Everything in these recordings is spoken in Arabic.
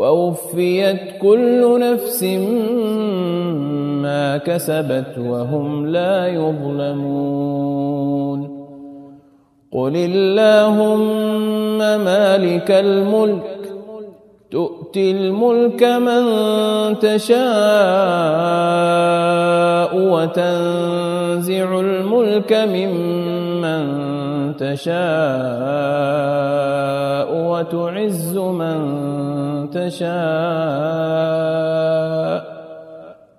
ووفيت كل نفس ما كسبت وهم لا يظلمون. قل اللهم مالك الملك تؤتي الملك من تشاء وتنزع الملك ممن تشاء وتعز من تشاء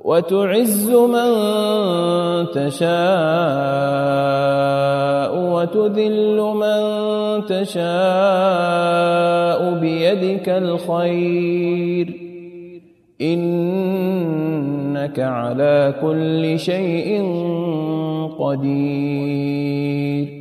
وتعز من تشاء وتذل من تشاء بيدك الخير. إنك على كل شيء قدير.